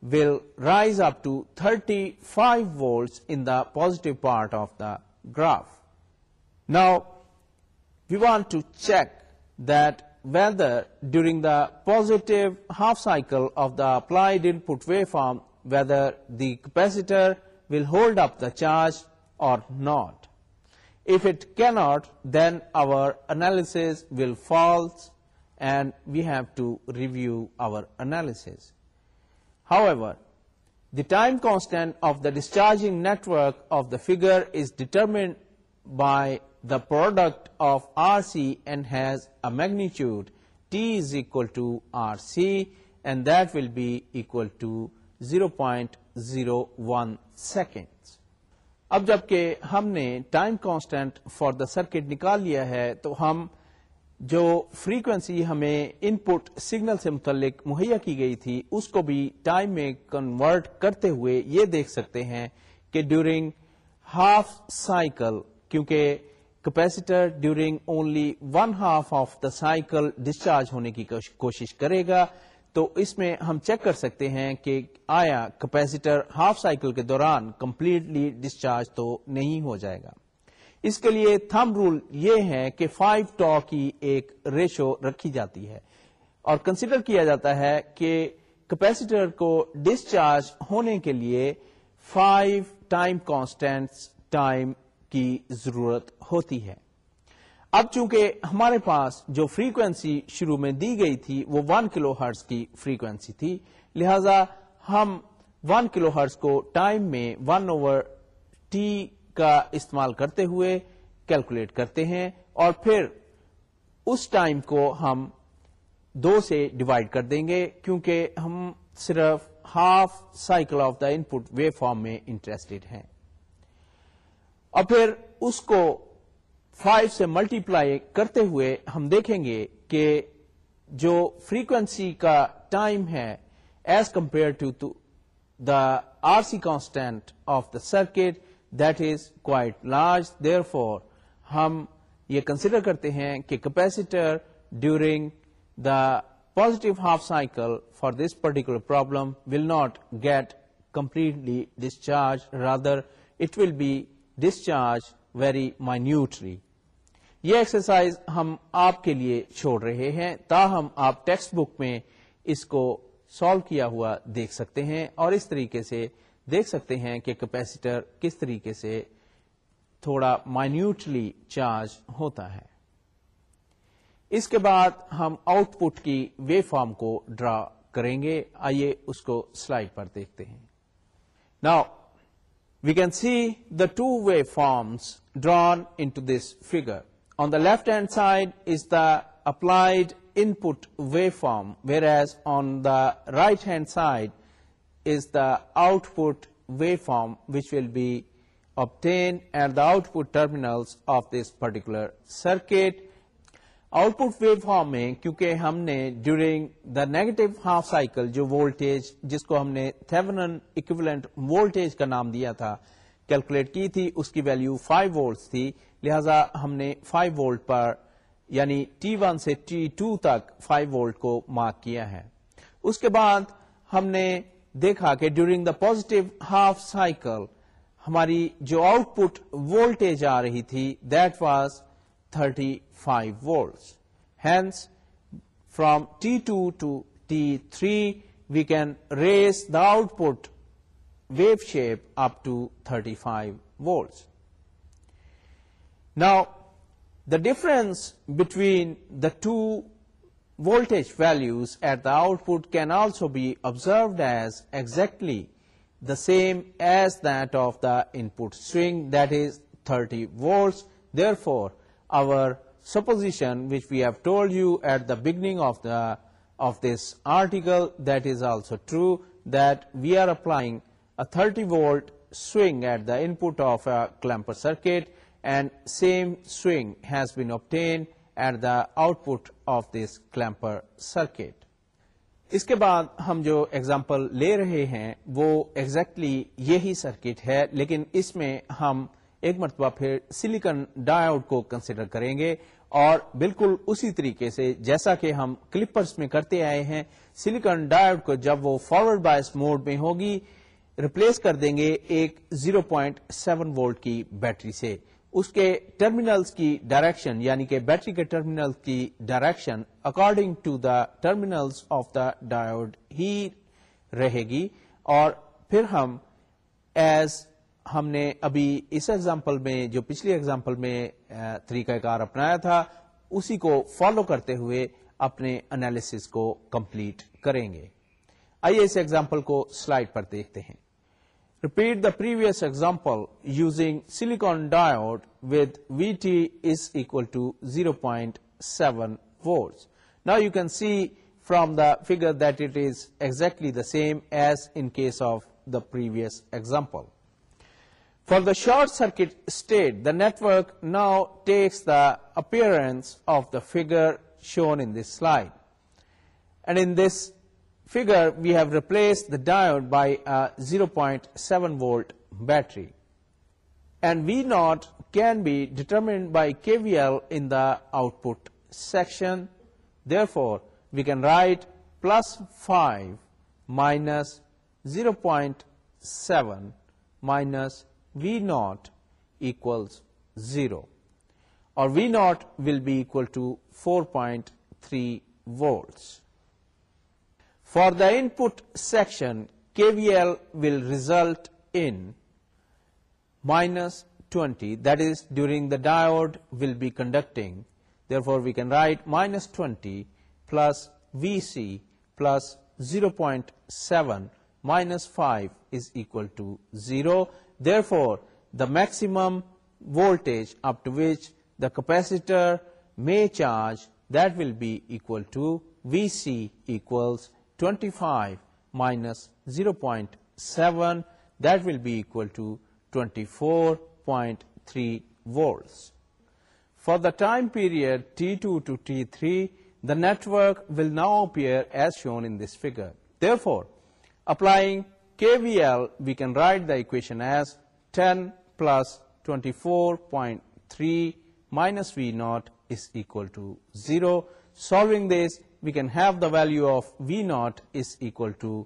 will rise up to 35 volts in the positive part of the graph. Now, we want to check that whether during the positive half cycle of the applied input waveform, whether the capacitor will hold up the charge or not. If it cannot, then our analysis will false and we have to review our analysis. However, the time constant of the discharging network of the figure is determined by the product of R C and has a T T is equal to R C and that will be 0.01 to zero point zero one second اب جبکہ ہم نے time constant for the circuit نکال لیا ہے تو ہم جو فریکوینسی ہمیں ان پٹ سگنل سے متعلق مہیا کی گئی تھی اس کو بھی ٹائم میں کنورٹ کرتے ہوئے یہ دیکھ سکتے ہیں کہ ڈیورنگ ہاف سائیکل کیونکہ capacitor during only one half of the cycle discharge ہونے کی کوشش کرے گا تو اس میں ہم چیک کر سکتے ہیں کہ آیا کیپیسیٹر ہاف سائیکل کے دوران کمپلیٹلی ڈسچارج تو نہیں ہو جائے گا اس کے لیے تھم رول یہ ہے کہ فائیو ٹا کی ایک ریشو رکھی جاتی ہے اور کنسیڈر کیا جاتا ہے کہ کیپیسیٹر کو ڈسچارج ہونے کے لیے فائیو ٹائم کانسٹینٹس ٹائم کی ضرورت ہوتی ہے اب چونکہ ہمارے پاس جو فریکوینسی شروع میں دی گئی تھی وہ ون کلو ہرٹس کی فریکوینسی تھی لہذا ہم ون کلو ہرٹس کو ٹائم میں ون اوور ٹی کا استعمال کرتے ہوئے کیلکولیٹ کرتے ہیں اور پھر اس ٹائم کو ہم دو سے ڈیوائڈ کر دیں گے کیونکہ ہم صرف half cycle of the input waveform میں انٹرسٹڈ ہیں اور پھر اس کو فائیو سے ملٹی پلائی کرتے ہوئے ہم دیکھیں گے کہ جو فریکوینسی کا ٹائم ہے as compare to the R C constant of the circuit that is quite large therefore ہم یہ کنسیڈر کرتے ہیں کہ capacitor during the positive half cycle for this particular problem will not get completely discharge rather it will be discharge very minutely یہ exercise ہم آپ کے لیے چھوڑ رہے ہیں تاہم آپ ٹیکسٹ بک میں اس کو سالو کیا ہوا دیکھ سکتے ہیں اور اس طریقے سے دیکھ سکتے ہیں کہ کیپیسیٹر کس طریقے سے تھوڑا مائنیوٹلی چارج ہوتا ہے اس کے بعد ہم آؤٹ پٹ کی وے فارم کو ڈرا کریں گے آئیے اس کو سلائڈ پر دیکھتے ہیں نا We can see the two waveforms drawn into this figure. On the left hand side is the applied input waveform, whereas on the right hand side is the output waveform, which will be obtained at the output terminals of this particular circuit. Output waveform میں کیونکہ ہم نے during the negative half cycle جو voltage جس کو ہم نے Thevenin voltage کا نام دیا تھا کیلکولیٹ کی تھی اس کی ویلو 5 وولٹ تھی لہذا ہم نے 5 وولٹ پر یعنی ٹی ون سے ٹی ٹو تک 5 وولٹ کو مارک کیا ہے اس کے بعد ہم نے دیکھا کہ during the positive half cycle ہماری جو آؤٹ پٹ وولٹیج آ رہی تھی that was 35 volts. Hence, from T2 to T3, we can raise the output wave shape up to 35 volts. Now, the difference between the two voltage values at the output can also be observed as exactly the same as that of the input swing, that is 30 volts. Therefore, our supposition which we have told you at the beginning of the of this article that is also true that we are applying a thirty volt swing at the input of clamper circuit and same swing has been obtained at the output of this circuit. Circuit اس کے بعد ہم جو example لے رہے ہیں وہ exactly exactly یہی سرکٹ ہے لیکن اس میں ہم ایک مرتبہ پھر سلیکن آؤٹ کو کنسیڈر کریں گے اور بالکل اسی طریقے سے جیسا کہ ہم کلپرس میں کرتے آئے ہیں سلیکن آؤٹ کو جب وہ فارورڈ بائس موڈ میں ہوگی ریپلیس کر دیں گے ایک 0.7 پوائنٹ وولٹ کی بیٹری سے اس کے ٹرمینلز کی ڈائریکشن یعنی کہ بیٹری کے ٹرمینل کی direction according to the terminals of the diode ہی رہے گی اور پھر ہم ایز ہم نے ابھی اس ایگزامپل میں جو پچھلی ایگزامپل میں طریقہ کار اپنایا تھا اسی کو فالو کرتے ہوئے اپنے انالیسس کو کمپلیٹ کریں گے آئیے اس ایگزامپل کو سلائڈ پر دیکھتے ہیں repeat the previous example using silicon diode with V T is equal to zero point seven volt نا you can see from the figure that it is exactly the same as in case of the previous example For the short circuit state, the network now takes the appearance of the figure shown in this slide. And in this figure, we have replaced the diode by a 0.7 volt battery. And V0 can be determined by KVL in the output section. Therefore, we can write plus 5 minus 0.7 minus V naught equals 0, or V naught will be equal to 4.3 volts. For the input section, KVL will result in minus 20, that is during the diode will be conducting. Therefore, we can write minus 20 plus VC plus 0.7 minus 5 is equal to 0, Therefore, the maximum voltage up to which the capacitor may charge, that will be equal to Vc equals 25 minus 0.7, that will be equal to 24.3 volts. For the time period T2 to T3, the network will now appear as shown in this figure. Therefore, applying KVL, we can write the equation as 10 plus 24.3 minus V0 is equal to 0. Solving this, we can have the value of V0 is equal to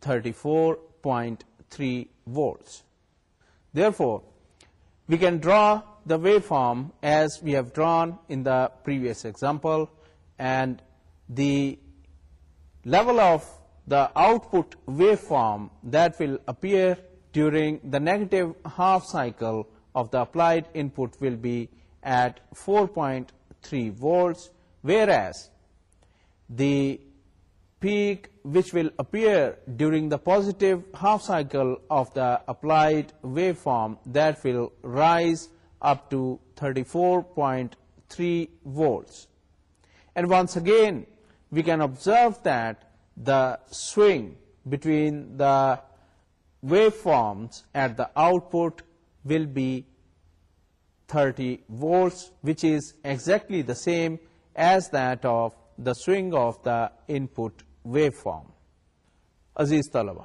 34.3 volts. Therefore, we can draw the waveform as we have drawn in the previous example, and the level of the output waveform that will appear during the negative half cycle of the applied input will be at 4.3 volts, whereas the peak which will appear during the positive half cycle of the applied waveform that will rise up to 34.3 volts. And once again, we can observe that the swing between the waveforms at the output will be thirty volts which is exactly the same as of the swing of the input waveform عزیز طلبا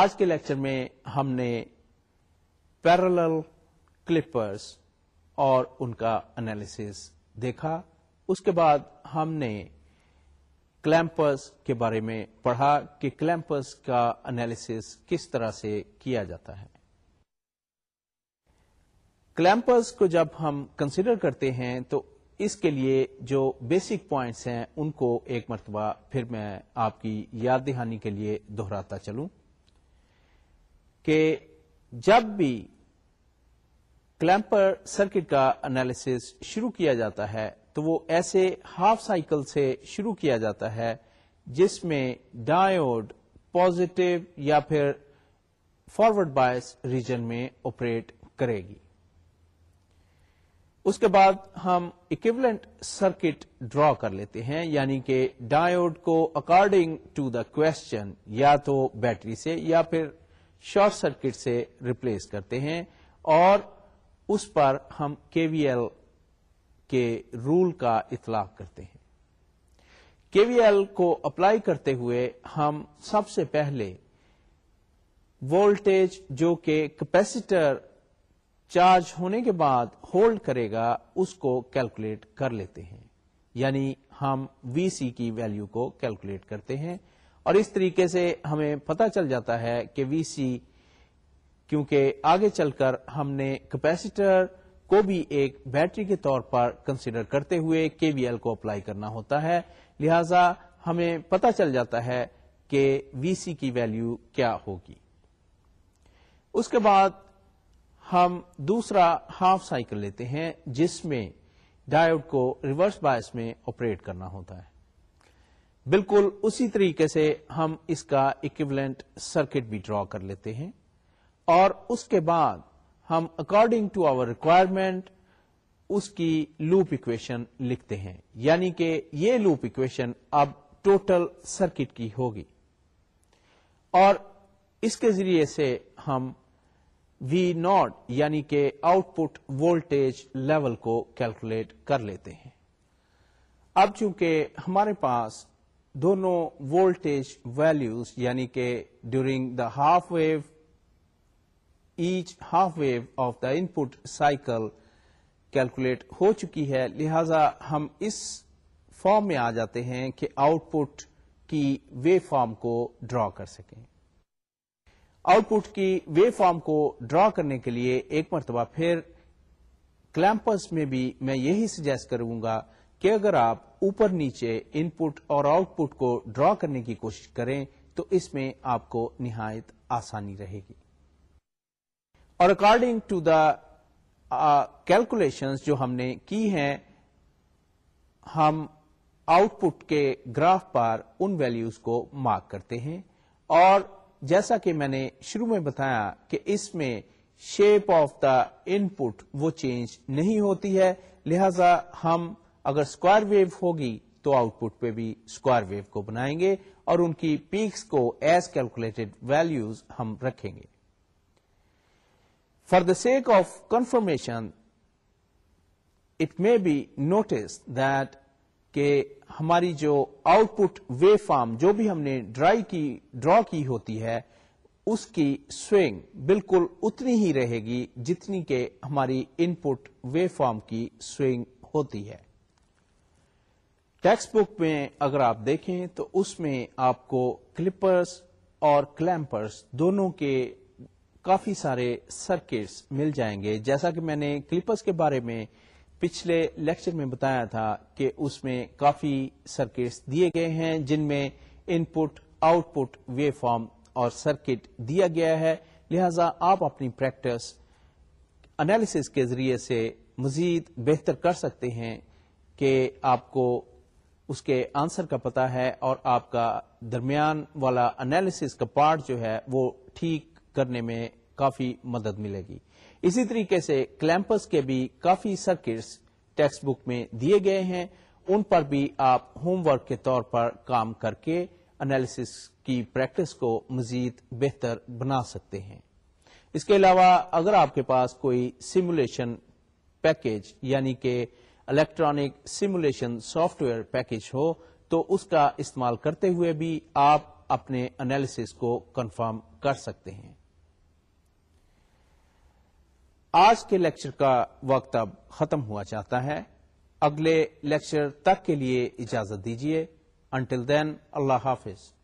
آج کے lecture میں ہم نے parallel کلپرس اور ان کا انالس دیکھا اس کے بعد ہم نے کے بارے میں پڑھا کہ کلیمپرس کا انالیس کس طرح سے کیا جاتا ہے کلیمپرس کو جب ہم کنسیڈر کرتے ہیں تو اس کے لیے جو بیسک پوائنٹس ہیں ان کو ایک مرتبہ پھر میں آپ کی یاد دہانی کے لیے دہراتا چلوں کہ جب بھی کلیمپر سرکٹ کا انالیس شروع کیا جاتا ہے تو وہ ایسے ہاف سائیکل سے شروع کیا جاتا ہے جس میں ڈایوڈ پوزیٹو یا پھر فارورڈ بائس ریجن میں آپریٹ کرے گی اس کے بعد ہم اکیبلنٹ سرکٹ ڈرا کر لیتے ہیں یعنی کہ ڈایوڈ کو اکارڈنگ ٹو دا کوشچن یا تو بیٹری سے یا پھر شارٹ سرکٹ سے ریپلیس کرتے ہیں اور اس پر ہم کے وی ایل کے رول کا اطلاق کرتے ہیں کے وی ایل کو اپلائی کرتے ہوئے ہم سب سے پہلے وولٹیج جو کہ کیپیسیٹر چارج ہونے کے بعد ہولڈ کرے گا اس کو کیلکولیٹ کر لیتے ہیں یعنی ہم وی سی کی ویلو کو کیلکولیٹ کرتے ہیں اور اس طریقے سے ہمیں پتہ چل جاتا ہے کہ وی سی کیونکہ آگے چل کر ہم نے کیپیسیٹر کو بھی ایک بیٹری کے طور پر کنسیڈر کرتے ہوئے کے وی ایل کو اپلائی کرنا ہوتا ہے لہذا ہمیں پتا چل جاتا ہے کہ وی سی کی ویلو کیا ہوگی اس کے بعد ہم دوسرا ہاف سائیکل لیتے ہیں جس میں ڈائیوڈ کو ریورس باس میں آپریٹ کرنا ہوتا ہے بالکل اسی طریقے سے ہم اس کا اکوبلنٹ سرکٹ بھی ڈرا کر لیتے ہیں اور اس کے بعد ہم اکارڈنگ ٹو آور ریکوائرمنٹ اس کی لوپ اکویشن لکھتے ہیں یعنی کہ یہ لوپ اکویشن اب ٹوٹل سرکٹ کی ہوگی اور اس کے ذریعے سے ہم وی ناٹ یعنی کہ آؤٹ پٹ وولٹ لیول کو کیلکولیٹ کر لیتے ہیں اب چونکہ ہمارے پاس دونوں وولٹیج ویلیوز یعنی کہ during the half wave each half wave of the input cycle calculate ہو چکی ہے لہذا ہم اس فارم میں آ جاتے ہیں کہ آؤٹ پٹ کی ویو فارم کو ڈرا کر سکیں آؤٹ پٹ کی ویو فارم کو ڈرا کرنے کے لیے ایک مرتبہ پھر کلیمپس میں بھی میں یہی سجیسٹ کروں گا کہ اگر آپ اوپر نیچے ان پٹ اور آؤٹ پٹ کو ڈرا کرنے کی کوشش کریں تو اس میں آپ کو نہایت آسانی رہے گی اور اکارڈنگ ٹو دا کیلکولیشن جو ہم نے کی ہیں ہم آؤٹ پٹ کے گراف پر ان ویلوز کو مارک کرتے ہیں اور جیسا کہ میں نے شروع میں بتایا کہ اس میں shape of the input وہ چینج نہیں ہوتی ہے لہذا ہم اگر اسکوائر ویو ہوگی تو آؤٹ پٹ پہ بھی اسکوائر ویو کو بنائیں گے اور ان کی پیکس کو ایز کیلکولیٹڈ ویلوز ہم رکھیں گے for the sake of confirmation it may be notice that کہ ہماری جو آؤٹ پٹ وے فارم جو بھی ہم نے ڈرائی کی کی ڈرا ہوتی ہے اس کی سوئنگ بالکل اتنی ہی رہے گی جتنی کہ ہماری ان پٹ وے فارم کی سوئنگ ہوتی ہے ٹیکسٹ بک میں اگر آپ دیکھیں تو اس میں آپ کو کلپرس اور کلیمپرس دونوں کے کافی سارے سرکٹس مل جائیں گے جیسا کہ میں نے کلپس کے بارے میں پچھلے لیکچر میں بتایا تھا کہ اس میں کافی سرکٹس دیے گئے ہیں جن میں input output waveform اور سرکٹ دیا گیا ہے لہذا آپ اپنی پریکٹس انالیسس کے ذریعے سے مزید بہتر کر سکتے ہیں کہ آپ کو اس کے آنسر کا پتا ہے اور آپ کا درمیان والا انالیس کا پارٹ جو ہے وہ ٹھیک کرنے میں کافی مدد ملے گی اسی طریقے سے کلیمپس کے بھی کافی سرکٹس ٹیکسٹ بک میں دیے گئے ہیں ان پر بھی آپ ہوم ورک کے طور پر کام کر کے انالیس کی پریکٹس کو مزید بہتر بنا سکتے ہیں اس کے علاوہ اگر آپ کے پاس کوئی سیمولیشن پیکج یعنی کہ electronic simulation software package ہو تو اس کا استعمال کرتے ہوئے بھی آپ اپنے انالیس کو کنفرم کر سکتے ہیں آج کے لیکچر کا وقت اب ختم ہوا چاہتا ہے اگلے لیکچر تک کے لیے اجازت دیجیے انٹل دین اللہ حافظ